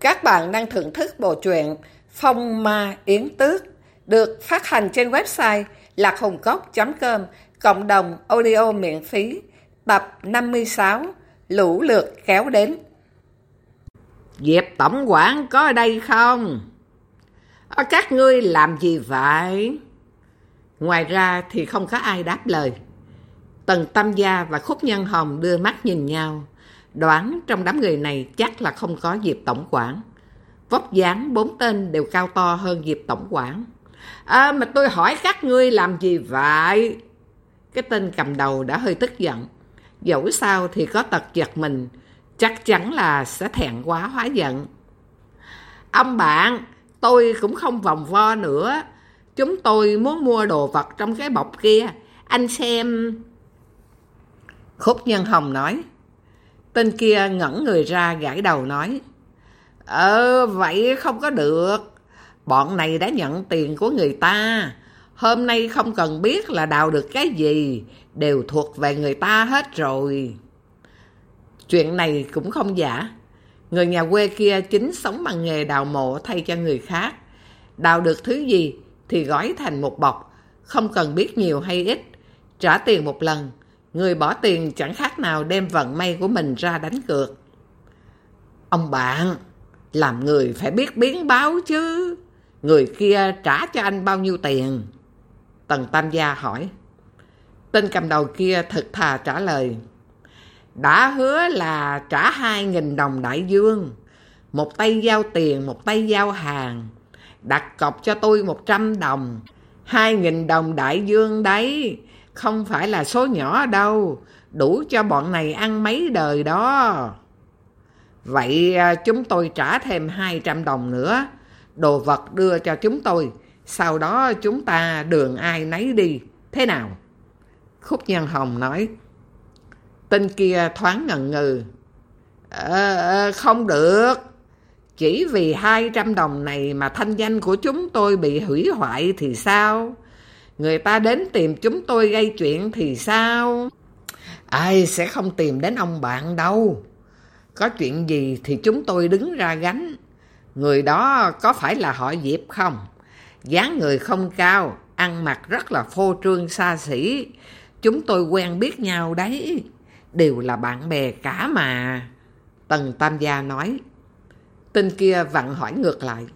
Các bạn đang thưởng thức bộ truyện Phong Ma Yến Tước, được phát hành trên website lạchungcốc.com cộng đồng audio miễn phí, tập 56 Lũ lượt kéo đến Diệp Tổng quản có ở đây không? Ở các ngươi làm gì vậy? Ngoài ra thì không có ai đáp lời. Tần Tâm Gia và Khúc Nhân Hồng đưa mắt nhìn nhau. Đoán trong đám người này chắc là không có Diệp Tổng quản. Vóc dáng bốn tên đều cao to hơn Diệp Tổng quản. À, mà tôi hỏi các ngươi làm gì vậy? Cái tên cầm đầu đã hơi tức giận. Dẫu sao thì có tật giật mình, chắc chắn là sẽ thẹn quá hóa giận. Ông bạn, tôi cũng không vòng vo nữa. Chúng tôi muốn mua đồ vật trong cái bọc kia. Anh xem... Khúc Nhân Hồng nói. Tên kia ngẩn người ra gãi đầu nói. Ờ, vậy không có được. Bọn này đã nhận tiền của người ta. Hôm nay không cần biết là đào được cái gì. Đều thuộc về người ta hết rồi. Chuyện này cũng không giả. Người nhà quê kia chính sống bằng nghề đào mộ thay cho người khác. Đào được thứ gì thì gói thành một bọc. Không cần biết nhiều hay ít. Trả tiền một lần. Người bỏ tiền chẳng khác nào đem vận may của mình ra đánh cược. Ông bạn, làm người phải biết biến báo chứ. Người kia trả cho anh bao nhiêu tiền? Tần Tam Gia hỏi. Tên cầm đầu kia thật thà trả lời. Đã hứa là trả 2.000 đồng đại dương. Một tay giao tiền, một tay giao hàng. Đặt cọc cho tôi 100 đồng. 2.000 đồng đại dương đấy. Không phải là số nhỏ đâu. Đủ cho bọn này ăn mấy đời đó. Vậy à, chúng tôi trả thêm 200 đồng nữa. Đồ vật đưa cho chúng tôi. Sau đó chúng ta đường ai nấy đi. Thế nào? Khúc Nhân Hồng nói. Tên kia thoáng ngần ngừ. À, không được. Chỉ vì 200 đồng này mà thanh danh của chúng tôi bị hủy hoại thì sao? Người ta đến tìm chúng tôi gây chuyện thì sao? Ai sẽ không tìm đến ông bạn đâu. Có chuyện gì thì chúng tôi đứng ra gánh. Người đó có phải là họ Diệp không? dáng người không cao, ăn mặc rất là phô trương xa xỉ. Chúng tôi quen biết nhau đấy. Đều là bạn bè cả mà. Tần Tam Gia nói. Tên kia vặn hỏi ngược lại.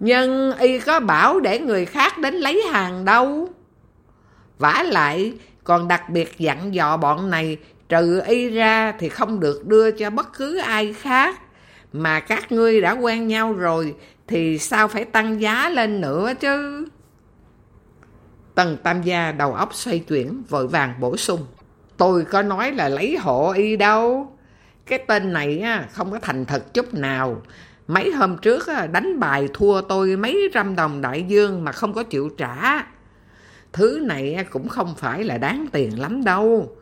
Nhưng y có bảo để người khác đến lấy hàng đâu. vả lại còn đặc biệt dặn dò bọn này trừ y ra thì không được đưa cho bất cứ ai khác. Mà các ngươi đã quen nhau rồi thì sao phải tăng giá lên nữa chứ? Tần Tam Gia đầu óc xoay chuyển, vội vàng bổ sung. Tôi có nói là lấy hộ y đâu. Cái tên này á, không có thành thật chút nào. Mấy hôm trước đánh bài thua tôi mấy trăm đồng đại dương mà không có chịu trả. Thứ này cũng không phải là đáng tiền lắm đâu.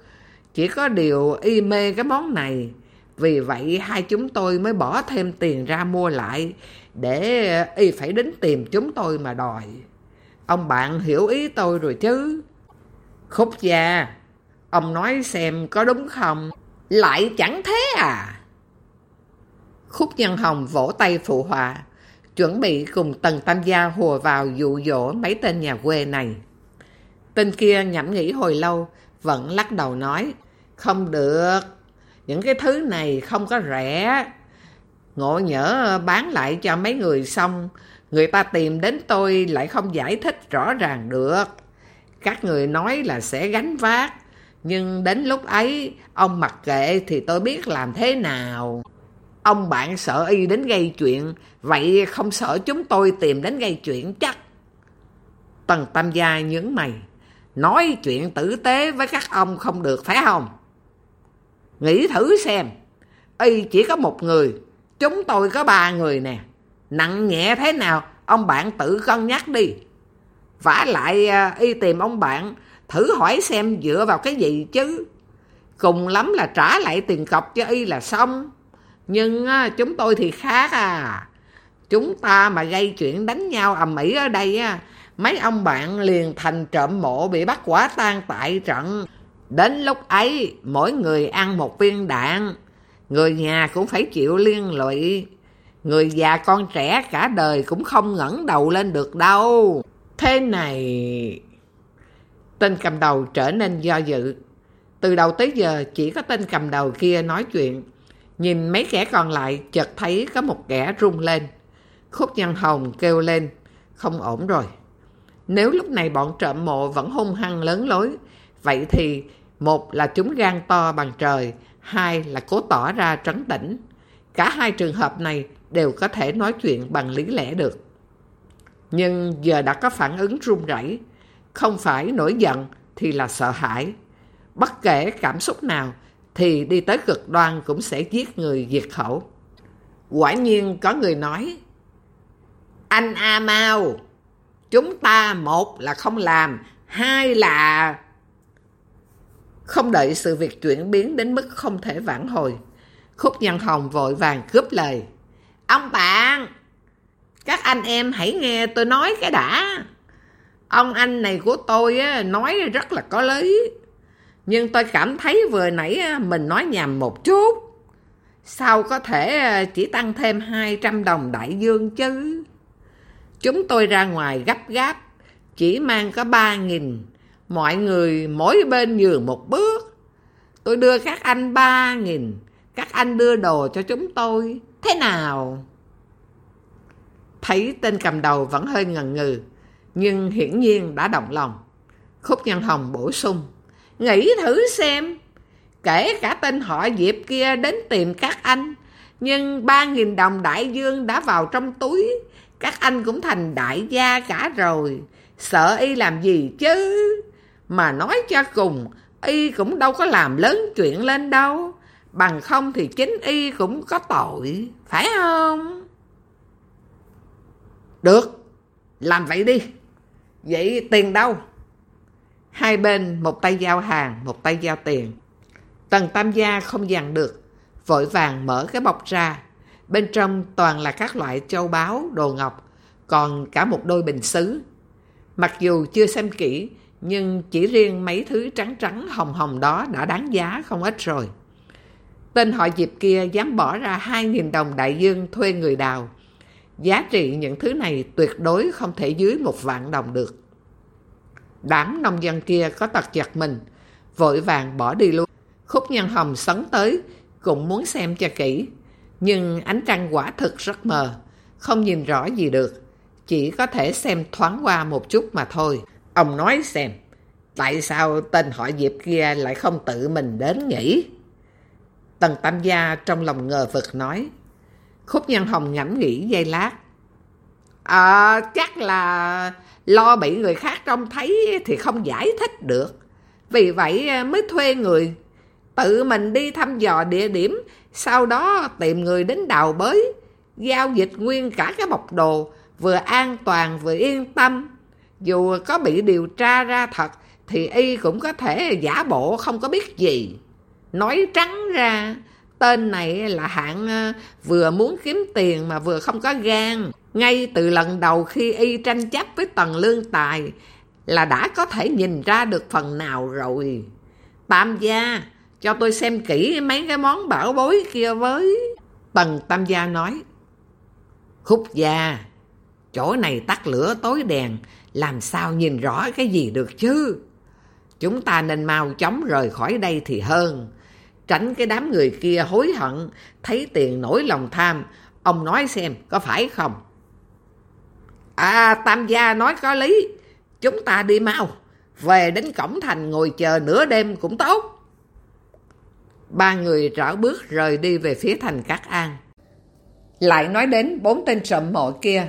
Chỉ có điều y mê cái món này. Vì vậy hai chúng tôi mới bỏ thêm tiền ra mua lại để y phải đến tìm chúng tôi mà đòi. Ông bạn hiểu ý tôi rồi chứ. Khúc gia, ông nói xem có đúng không? Lại chẳng thế à? Khúc Nhân Hồng vỗ tay phụ họa, chuẩn bị cùng Tần Tam Gia hùa vào dụ dỗ mấy tên nhà quê này. Tên kia nhẩm nghĩ hồi lâu, vẫn lắc đầu nói, không được, những cái thứ này không có rẻ. Ngộ nhỡ bán lại cho mấy người xong, người ta tìm đến tôi lại không giải thích rõ ràng được. Các người nói là sẽ gánh vác, nhưng đến lúc ấy, ông mặc kệ thì tôi biết làm thế nào. Ông bạn sợ y đến gây chuyện, vậy không sợ chúng tôi tìm đến gây chuyện chắc. Tần Tam Gia nhướng mày, nói chuyện tử tế với các ông không được phải không? Nghĩ thử xem, y chỉ có một người, chúng tôi có ba người nè. Nặng nhẹ thế nào, ông bạn tự cân nhắc đi. vả lại à, y tìm ông bạn, thử hỏi xem dựa vào cái gì chứ. Cùng lắm là trả lại tiền cọc cho y là xong. Nhưng á, chúng tôi thì khác à. Chúng ta mà gây chuyện đánh nhau ầm ĩ ở đây á, mấy ông bạn liền thành trộm mộ bị bắt quả tang tại trận. Đến lúc ấy, mỗi người ăn một viên đạn, người nhà cũng phải chịu liên lụy. Người già con trẻ cả đời cũng không ngẩng đầu lên được đâu. Thế này... Tên cầm đầu trở nên do dự. Từ đầu tới giờ chỉ có tên cầm đầu kia nói chuyện. Nhìn mấy kẻ còn lại chợt thấy có một kẻ rung lên. Khúc nhân hồng kêu lên. Không ổn rồi. Nếu lúc này bọn trộm mộ vẫn hung hăng lớn lối, vậy thì một là chúng gan to bằng trời, hai là cố tỏ ra trấn tĩnh. Cả hai trường hợp này đều có thể nói chuyện bằng lý lẽ được. Nhưng giờ đã có phản ứng run rẩy, không phải nổi giận thì là sợ hãi. Bất kể cảm xúc nào thì đi tới cực đoan cũng sẽ giết người diệt khẩu. Quả nhiên có người nói, Anh A Mau, chúng ta một là không làm, hai là... Không đợi sự việc chuyển biến đến mức không thể vãn hồi. Khúc Nhân Hồng vội vàng cướp lời. Ông bạn, các anh em hãy nghe tôi nói cái đã. Ông anh này của tôi nói rất là có lý. Nhưng tôi cảm thấy vừa nãy mình nói nhầm một chút. Sao có thể chỉ tăng thêm 200 đồng đại dương chứ? Chúng tôi ra ngoài gấp gáp, chỉ mang có 3.000. Mọi người mỗi bên nhường một bước. Tôi đưa các anh 3.000, các anh đưa đồ cho chúng tôi. Thế nào? Thấy tên cầm đầu vẫn hơi ngần ngừ, nhưng hiển nhiên đã động lòng. Khúc Nhân Hồng bổ sung. Nghĩ thử xem, kể cả tên họ Diệp kia đến tìm các anh, nhưng 3.000 đồng đại dương đã vào trong túi, các anh cũng thành đại gia cả rồi, sợ y làm gì chứ? Mà nói cho cùng, y cũng đâu có làm lớn chuyện lên đâu, bằng không thì chính y cũng có tội, phải không? Được, làm vậy đi. Vậy tiền đâu? Hai bên một tay giao hàng, một tay giao tiền. Tần Tam Gia không dằn được, vội vàng mở cái bọc ra. Bên trong toàn là các loại châu báu, đồ ngọc, còn cả một đôi bình xứ. Mặc dù chưa xem kỹ, nhưng chỉ riêng mấy thứ trắng trắng hồng hồng đó đã đáng giá không ít rồi. Tên họ Diệp kia dám bỏ ra 2.000 đồng đại dương thuê người đào. Giá trị những thứ này tuyệt đối không thể dưới một vạn đồng được. Đám nông dân kia có tật giật mình, vội vàng bỏ đi luôn. Khúc nhân hồng sấn tới, cũng muốn xem cho kỹ. Nhưng ánh trăng quả thực rất mờ, không nhìn rõ gì được. Chỉ có thể xem thoáng qua một chút mà thôi. Ông nói xem, tại sao tên họ Diệp kia lại không tự mình đến nhỉ? Tần Tam Gia trong lòng ngờ vực nói. Khúc Nhân Hồng ngẫm nghĩ giây lát. À, chắc là lo bị người khác trông thấy thì không giải thích được. Vì vậy ờ, mới thuê người. Tự mình đi thăm dò địa điểm, sau đó tìm người đến đào bới, giao dịch nguyên cả cái bọc đồ, vừa an toàn vừa yên tâm. Dù có bị điều tra ra thật, thì y cũng có thể giả bộ không có biết gì. Nói trắng ra, tên này là hạng ờ, vừa muốn kiếm tiền mà vừa không có gan. Ngay từ lần đầu khi y tranh chấp với Tần Lương Tài là đã có thể nhìn ra được phần nào rồi. Tam gia, cho tôi xem kỹ mấy cái món bảo bối kia với. Tần Tam gia nói, Khúc gia, chỗ này tắt lửa tối đèn, làm sao nhìn rõ cái gì được chứ? Chúng ta nên mau chóng rời khỏi đây thì hơn. Tránh cái đám người kia hối hận, thấy tiền nổi lòng tham. Ông nói xem, có phải không? À, Tam gia nói có lý. Chúng ta đi mau. Về đến cổng thành ngồi chờ nửa đêm cũng tốt. Ba người rảo bước rời đi về phía thành Cát An. Lại nói đến bốn tên trộm mộ kia.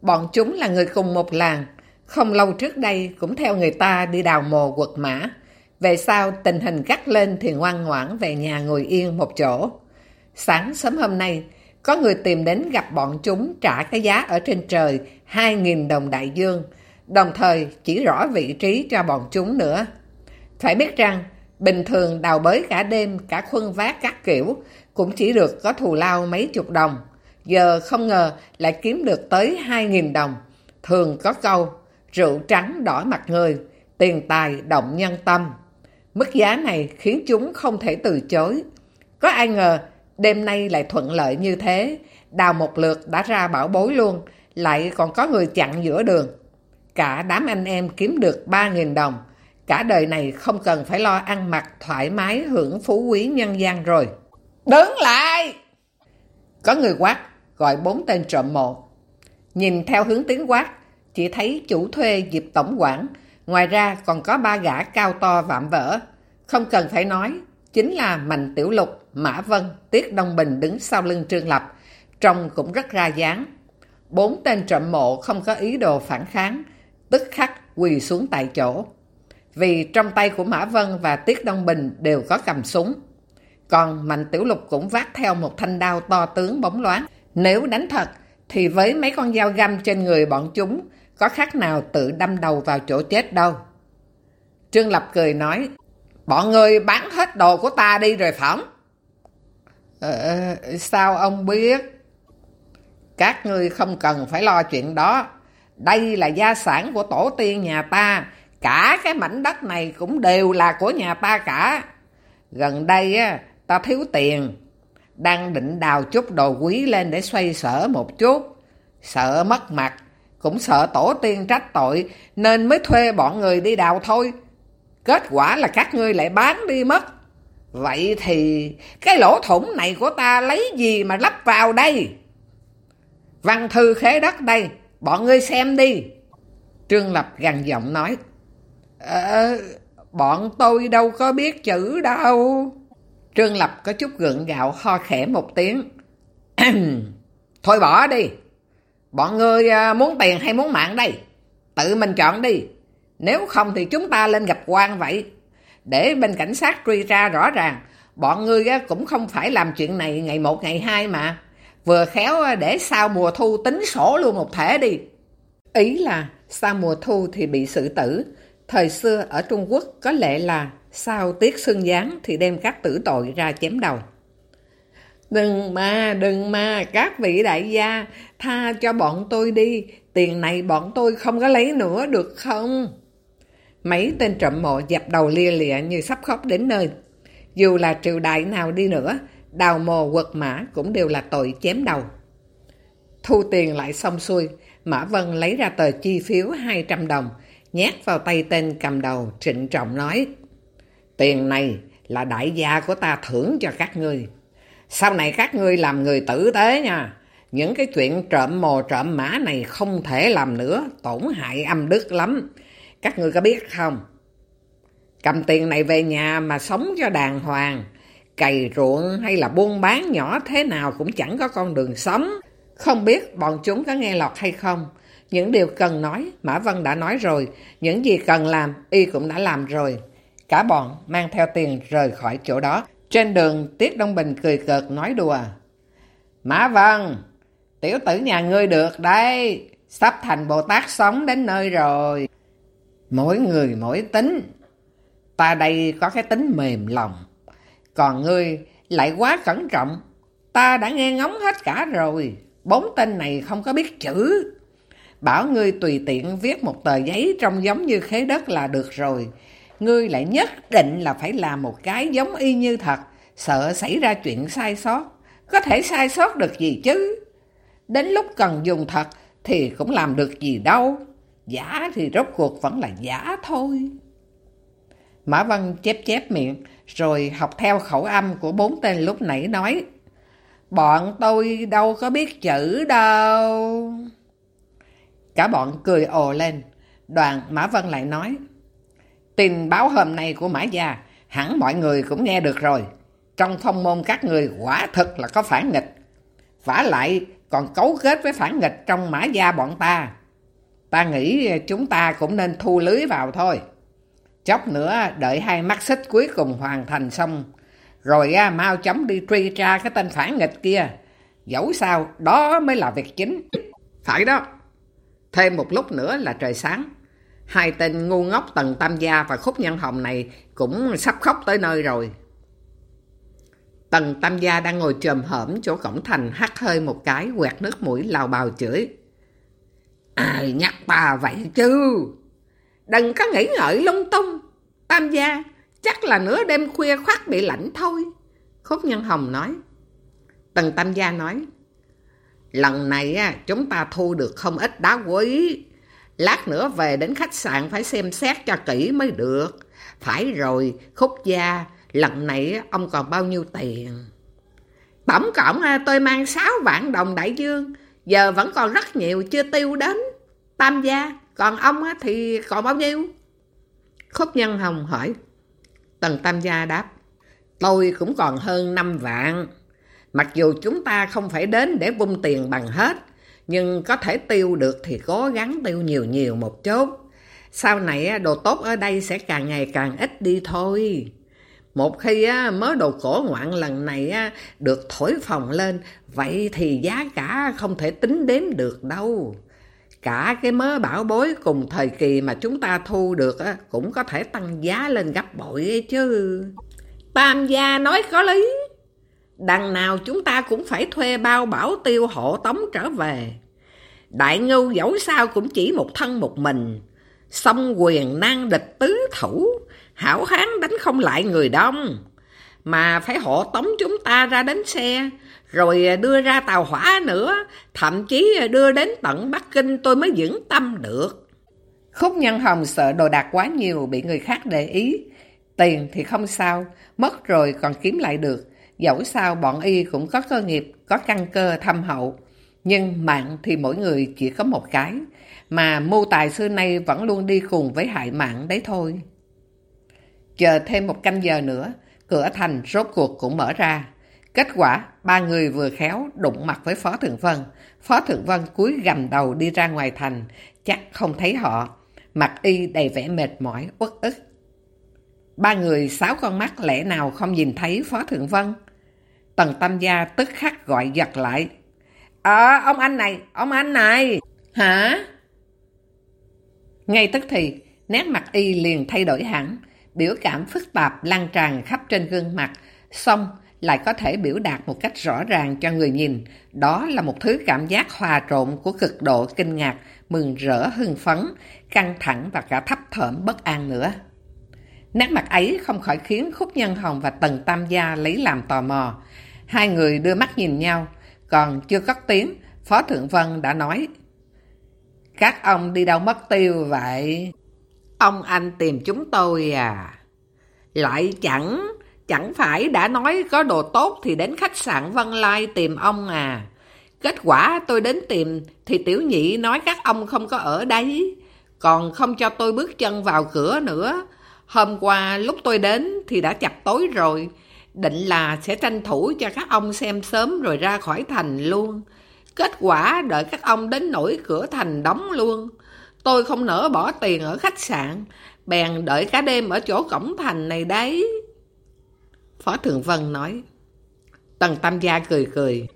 Bọn chúng là người cùng một làng. Không lâu trước đây cũng theo người ta đi đào mồ quật mã. Về sau tình hình gắt lên thì ngoan ngoãn về nhà ngồi yên một chỗ. Sáng sớm hôm nay, có người tìm đến gặp bọn chúng trả cái giá ở trên trời 2.000 đồng đại dương, đồng thời chỉ rõ vị trí cho bọn chúng nữa. Phải biết rằng, bình thường đào bới cả đêm, cả khuân vác các kiểu, cũng chỉ được có thù lao mấy chục đồng. Giờ không ngờ lại kiếm được tới 2.000 đồng. Thường có câu, rượu trắng đỏ mặt người, tiền tài động nhân tâm. Mức giá này khiến chúng không thể từ chối. Có ai ngờ đêm nay lại thuận lợi như thế, đào một lượt đã ra bảo bối luôn, lại còn có người chặn giữa đường. Cả đám anh em kiếm được 3.000 đồng, cả đời này không cần phải lo ăn mặc thoải mái hưởng phú quý nhân gian rồi. Đứng lại! Có người quát, gọi bốn tên trộm mộ. Nhìn theo hướng tiếng quát, chỉ thấy chủ thuê dịp tổng quản, ngoài ra còn có ba gã cao to vạm vỡ. Không cần phải nói, chính là Mạnh Tiểu Lục, Mã Vân, Tiết Đông Bình đứng sau lưng Trương Lập, trông cũng rất ra dáng. Bốn tên trộm mộ không có ý đồ phản kháng, tức khắc quỳ xuống tại chỗ. Vì trong tay của Mã Vân và Tiết Đông Bình đều có cầm súng. Còn Mạnh Tiểu Lục cũng vác theo một thanh đao to tướng bóng loáng. Nếu đánh thật, thì với mấy con dao găm trên người bọn chúng, có khác nào tự đâm đầu vào chỗ chết đâu. Trương Lập cười nói, bọn người bán hết đồ của ta đi rồi phỏng. Ờ, sao ông biết? Các ngươi không cần phải lo chuyện đó. Đây là gia sản của tổ tiên nhà ta. Cả cái mảnh đất này cũng đều là của nhà ta cả. Gần đây á, ta thiếu tiền. Đang định đào chút đồ quý lên để xoay sở một chút. Sợ mất mặt, cũng sợ tổ tiên trách tội nên mới thuê bọn người đi đào thôi. Kết quả là các ngươi lại bán đi mất. Vậy thì cái lỗ thủng này của ta lấy gì mà lắp vào đây? Văn thư khế đất đây, bọn ngươi xem đi. Trương Lập gằn giọng nói. Ờ, ờ bọn tôi đâu có biết chữ đâu. Trương Lập có chút gượng gạo ho khẽ một tiếng. Thôi bỏ đi. Bọn ngươi à, muốn tiền hay muốn mạng đây? Tự mình chọn đi. Nếu không thì chúng ta lên gặp quan vậy. Để bên cảnh sát truy ra rõ ràng. Bọn ngươi cũng không phải làm chuyện này ngày một ngày hai mà. Vừa khéo để sau mùa thu tính sổ luôn một thể đi. Ý là sau mùa thu thì bị xử tử. Thời xưa ở Trung Quốc có lẽ là sau tiết xương gián thì đem các tử tội ra chém đầu. Đừng mà, đừng mà, các vị đại gia, tha cho bọn tôi đi, tiền này bọn tôi không có lấy nữa được không? Mấy tên trộm mộ dập đầu lia lịa như sắp khóc đến nơi. Dù là triều đại nào đi nữa, đào mồ quật mã cũng đều là tội chém đầu. Thu tiền lại xong xuôi, Mã Vân lấy ra tờ chi phiếu 200 đồng, nhét vào tay tên cầm đầu, trịnh trọng nói, Tiền này là đại gia của ta thưởng cho các ngươi. Sau này các ngươi làm người tử tế nha. Những cái chuyện trộm mồ trộm mã này không thể làm nữa, tổn hại âm đức lắm. Các người có biết không? Cầm tiền này về nhà mà sống cho đàng hoàng. Cày ruộng hay là buôn bán nhỏ thế nào cũng chẳng có con đường sống. Không biết bọn chúng có nghe lọt hay không. Những điều cần nói, Mã Vân đã nói rồi. Những gì cần làm, y cũng đã làm rồi. Cả bọn mang theo tiền rời khỏi chỗ đó. Trên đường, Tiết Đông Bình cười cợt nói đùa. Mã Vân, tiểu tử nhà ngươi được đấy. Sắp thành Bồ Tát sống đến nơi rồi. Mỗi người mỗi tính. Ta đây có cái tính mềm lòng. Còn ngươi lại quá cẩn trọng. Ta đã nghe ngóng hết cả rồi. Bốn tên này không có biết chữ. Bảo ngươi tùy tiện viết một tờ giấy trông giống như khế đất là được rồi. Ngươi lại nhất định là phải làm một cái giống y như thật. Sợ xảy ra chuyện sai sót. Có thể sai sót được gì chứ? Đến lúc cần dùng thật thì cũng làm được gì đâu. Giả thì rốt cuộc vẫn là giả thôi. Mã Văn chép chép miệng, rồi học theo khẩu âm của bốn tên lúc nãy nói. Bọn tôi đâu có biết chữ đâu. Cả bọn cười ồ lên. Đoàn Mã Vân lại nói. Tin báo hôm nay của Mã Gia, hẳn mọi người cũng nghe được rồi. Trong phong môn các người quả thật là có phản nghịch. vả lại còn cấu kết với phản nghịch trong Mã Gia bọn ta. Ta nghĩ chúng ta cũng nên thu lưới vào thôi. Chốc nữa, đợi hai mắt xích cuối cùng hoàn thành xong. Rồi à, mau chóng đi truy tra cái tên phản nghịch kia. Dẫu sao, đó mới là việc chính. Phải đó. Thêm một lúc nữa là trời sáng. Hai tên ngu ngốc Tần Tam Gia và Khúc Nhân Hồng này cũng sắp khóc tới nơi rồi. Tần Tam Gia đang ngồi trồm hởm chỗ cổng thành, hắt hơi một cái, quẹt nước mũi, lào bào chửi. Ai nhắc bà vậy chứ? Đừng có nghĩ ngợi lung tung. Tam gia, chắc là nửa đêm khuya khoát bị lạnh thôi. Khúc Nhân Hồng nói. Tần Tam gia nói. lần này chúng ta thu được không ít đá quý. Lát nữa về đến khách sạn phải xem xét cho kỹ mới được. Phải rồi, khúc gia, lần này ông còn bao nhiêu tiền? Tổng cộng tôi mang 6 vạn đồng đại dương, giờ vẫn còn rất nhiều chưa tiêu đến. Tam gia, còn ông thì còn bao nhiêu? Khúc Nhân Hồng hỏi. Tần Tam gia đáp, tôi cũng còn hơn 5 vạn. Mặc dù chúng ta không phải đến để bung tiền bằng hết, nhưng có thể tiêu được thì cố gắng tiêu nhiều nhiều một chút. Sau này đồ tốt ở đây sẽ càng ngày càng ít đi thôi. Một khi mớ đồ cổ ngoạn lần này được thổi phồng lên, vậy thì giá cả không thể tính đếm được đâu. Cả cái mớ bảo bối cùng thời kỳ mà chúng ta thu được cũng có thể tăng giá lên gấp bội ấy chứ. Tam gia nói có lý. Đằng nào chúng ta cũng phải thuê bao bảo tiêu hộ tống trở về. Đại ngưu dẫu sao cũng chỉ một thân một mình. Xong quyền năng địch tứ thủ, hảo hán đánh không lại người đông. Mà phải hộ tống chúng ta ra đến xe, rồi đưa ra tàu hỏa nữa, thậm chí đưa đến tận Bắc Kinh tôi mới vững tâm được. Khúc Nhân Hồng sợ đồ đạc quá nhiều bị người khác để ý. Tiền thì không sao, mất rồi còn kiếm lại được. Dẫu sao bọn y cũng có cơ nghiệp, có căn cơ thâm hậu. Nhưng mạng thì mỗi người chỉ có một cái, mà mưu tài xưa nay vẫn luôn đi cùng với hại mạng đấy thôi. Chờ thêm một canh giờ nữa, cửa thành rốt cuộc cũng mở ra. Kết quả, ba người vừa khéo đụng mặt với Phó Thượng Vân. Phó Thượng Vân cúi gầm đầu đi ra ngoài thành, chắc không thấy họ. Mặt y đầy vẻ mệt mỏi, uất ức. Ba người sáu con mắt lẽ nào không nhìn thấy Phó Thượng Vân? Tần Tâm Gia tức khắc gọi giật lại. Ờ, ông anh này, ông anh này. Hả? Ngay tức thì, nét mặt y liền thay đổi hẳn. Biểu cảm phức tạp lan tràn khắp trên gương mặt. Xong, lại có thể biểu đạt một cách rõ ràng cho người nhìn. Đó là một thứ cảm giác hòa trộn của cực độ kinh ngạc, mừng rỡ hưng phấn, căng thẳng và cả thấp thởm bất an nữa. Nét mặt ấy không khỏi khiến Khúc Nhân Hồng và Tần Tam Gia lấy làm tò mò. Hai người đưa mắt nhìn nhau, còn chưa cất tiếng, Phó Thượng Vân đã nói. Các ông đi đâu mất tiêu vậy? Ông anh tìm chúng tôi à? Lại chẳng, chẳng phải đã nói có đồ tốt thì đến khách sạn Vân Lai tìm ông à? Kết quả tôi đến tìm thì tiểu nhị nói các ông không có ở đấy, còn không cho tôi bước chân vào cửa nữa. Hôm qua lúc tôi đến thì đã chập tối rồi, định là sẽ tranh thủ cho các ông xem sớm rồi ra khỏi thành luôn. Kết quả đợi các ông đến nổi cửa thành đóng luôn. Tôi không nỡ bỏ tiền ở khách sạn, bèn đợi cả đêm ở chỗ cổng thành này đấy. Phó Thượng Vân nói. Tần Tam Gia cười cười.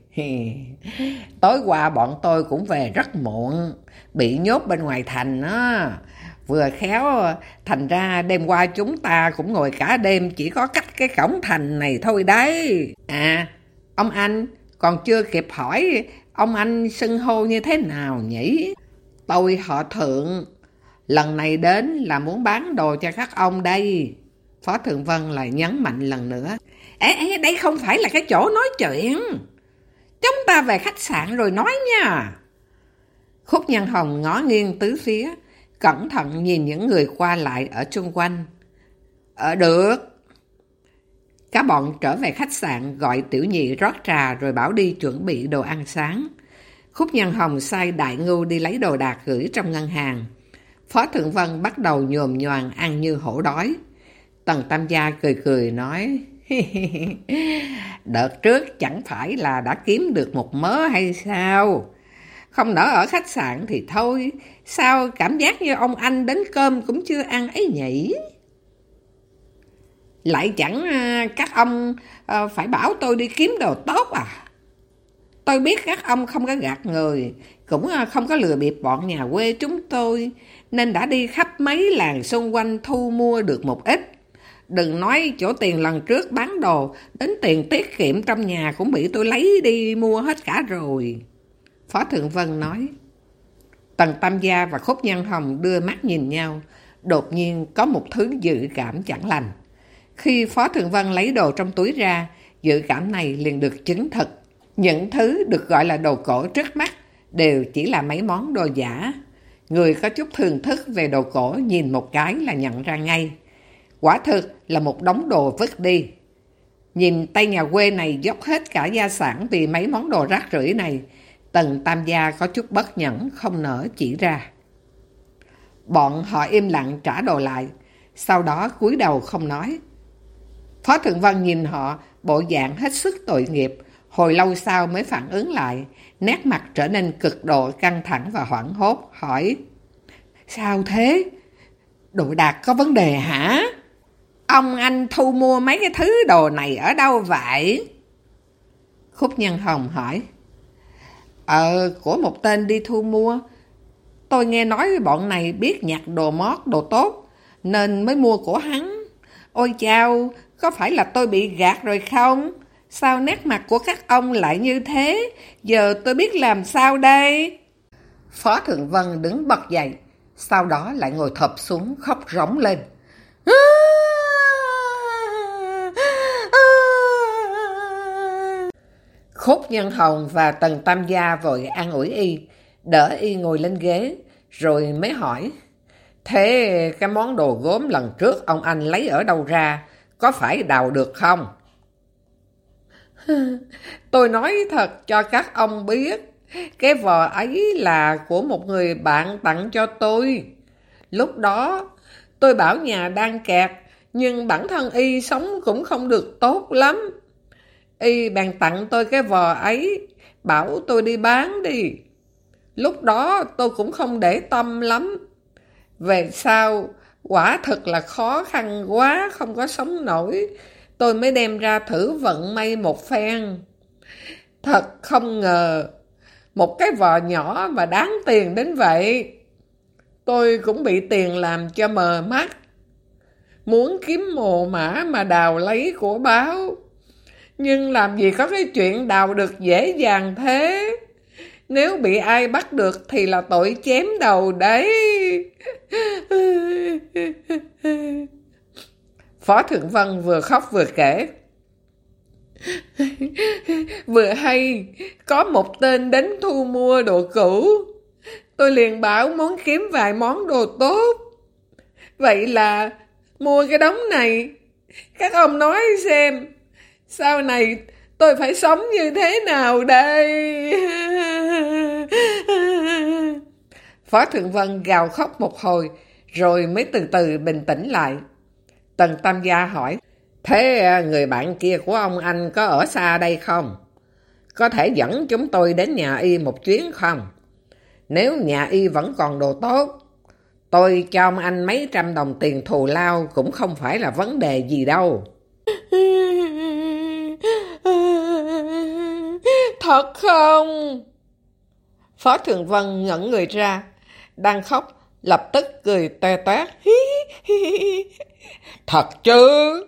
Tối qua bọn tôi cũng về rất muộn, bị nhốt bên ngoài thành á. Vừa khéo, thành ra đêm qua chúng ta cũng ngồi cả đêm chỉ có cách cái cổng thành này thôi đấy. À, ông anh, còn chưa kịp hỏi ông anh xưng hô như thế nào nhỉ? Tôi họ thượng, lần này đến là muốn bán đồ cho các ông đây. Phó Thượng Vân lại nhấn mạnh lần nữa. Ê, ê, đây không phải là cái chỗ nói chuyện. Chúng ta về khách sạn rồi nói nha. Khúc Nhân Hồng ngó nghiêng tứ phía, cẩn thận nhìn những người qua lại ở chung quanh. Ở ờ, được. Cả bọn trở về khách sạn gọi tiểu nhị rót trà rồi bảo đi chuẩn bị đồ ăn sáng. Khúc Nhân Hồng sai Đại Ngưu đi lấy đồ đạc gửi trong ngân hàng. Phó Thượng Vân bắt đầu nhồm nhoàng ăn như hổ đói. Tần Tam Gia cười cười nói, Đợt trước chẳng phải là đã kiếm được một mớ hay sao? Không nở ở khách sạn thì thôi, sao cảm giác như ông anh đến cơm cũng chưa ăn ấy nhỉ? Lại chẳng à, các ông à, phải bảo tôi đi kiếm đồ tốt à? Tôi biết các ông không có gạt người, cũng à, không có lừa bịp bọn nhà quê chúng tôi, nên đã đi khắp mấy làng xung quanh thu mua được một ít. Đừng nói chỗ tiền lần trước bán đồ, đến tiền tiết kiệm trong nhà cũng bị tôi lấy đi mua hết cả rồi. Phó Thượng Vân nói. Tần Tam Gia và Khúc Nhân Hồng đưa mắt nhìn nhau, đột nhiên có một thứ dự cảm chẳng lành. Khi Phó Thượng Vân lấy đồ trong túi ra, dự cảm này liền được chứng thực. Những thứ được gọi là đồ cổ trước mắt đều chỉ là mấy món đồ giả. Người có chút thường thức về đồ cổ nhìn một cái là nhận ra ngay. Quả thực là một đống đồ vứt đi. Nhìn tay nhà quê này dốc hết cả gia sản vì mấy món đồ rác rưởi này. Tần Tam Gia có chút bất nhẫn không nở chỉ ra. Bọn họ im lặng trả đồ lại, sau đó cúi đầu không nói. Phó Thượng Văn nhìn họ, bộ dạng hết sức tội nghiệp, hồi lâu sau mới phản ứng lại, nét mặt trở nên cực độ căng thẳng và hoảng hốt, hỏi Sao thế? Đội đạt có vấn đề hả? Ông anh thu mua mấy cái thứ đồ này ở đâu vậy? Khúc Nhân Hồng hỏi Ờ, của một tên đi thu mua. Tôi nghe nói bọn này biết nhặt đồ mót, đồ tốt, nên mới mua của hắn. Ôi chao, có phải là tôi bị gạt rồi không? Sao nét mặt của các ông lại như thế? Giờ tôi biết làm sao đây? Phó Thượng Vân đứng bật dậy, sau đó lại ngồi thập xuống khóc rống lên. Khúc Nhân Hồng và Tần Tam Gia vội an ủi y, đỡ y ngồi lên ghế, rồi mới hỏi. Thế cái món đồ gốm lần trước ông anh lấy ở đâu ra, có phải đào được không? Tôi nói thật cho các ông biết, cái vò ấy là của một người bạn tặng cho tôi. Lúc đó, tôi bảo nhà đang kẹt, nhưng bản thân y sống cũng không được tốt lắm. Y bèn tặng tôi cái vò ấy, bảo tôi đi bán đi. Lúc đó tôi cũng không để tâm lắm. Về sau, quả thật là khó khăn quá, không có sống nổi. Tôi mới đem ra thử vận may một phen. Thật không ngờ, một cái vò nhỏ mà đáng tiền đến vậy. Tôi cũng bị tiền làm cho mờ mắt. Muốn kiếm mồ mã mà đào lấy của báo. Nhưng làm gì có cái chuyện đào được dễ dàng thế? Nếu bị ai bắt được thì là tội chém đầu đấy. Phó Thượng Vân vừa khóc vừa kể. Vừa hay, có một tên đến thu mua đồ cũ. Tôi liền bảo muốn kiếm vài món đồ tốt. Vậy là mua cái đống này. Các ông nói xem, sau này tôi phải sống như thế nào đây? Phó Thượng Vân gào khóc một hồi, rồi mới từ từ bình tĩnh lại. Tần Tam Gia hỏi, Thế à, người bạn kia của ông anh có ở xa đây không? Có thể dẫn chúng tôi đến nhà y một chuyến không? Nếu nhà y vẫn còn đồ tốt, tôi cho ông anh mấy trăm đồng tiền thù lao cũng không phải là vấn đề gì đâu. Thật không? Phó Thường Vân ngẩn người ra, đang khóc, lập tức cười tè toét. Thật chứ?